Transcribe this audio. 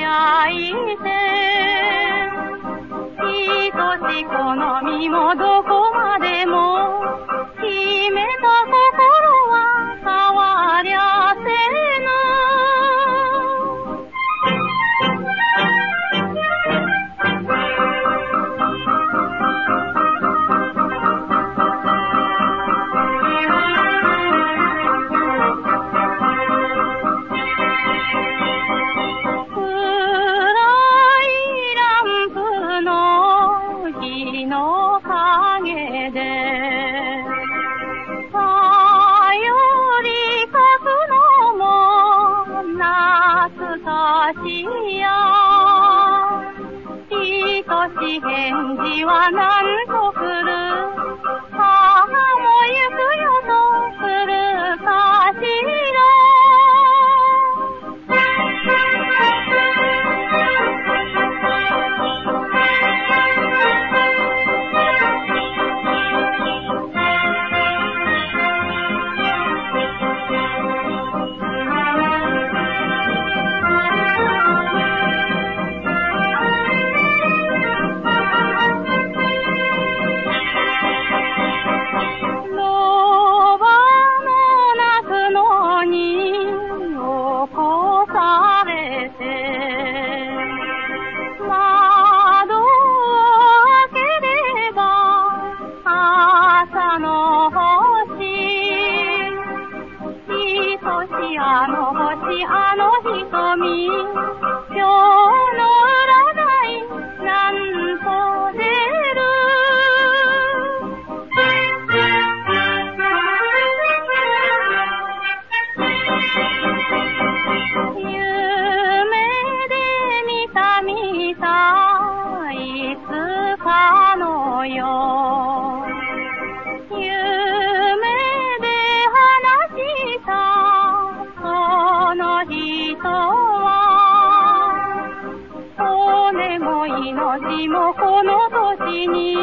焼いて、愛しこの身もどうしよ。いとし返事は何とするの星あの瞳今日の占いなんと出る。夢で見た見たいつかのよ夢金も命もこの年に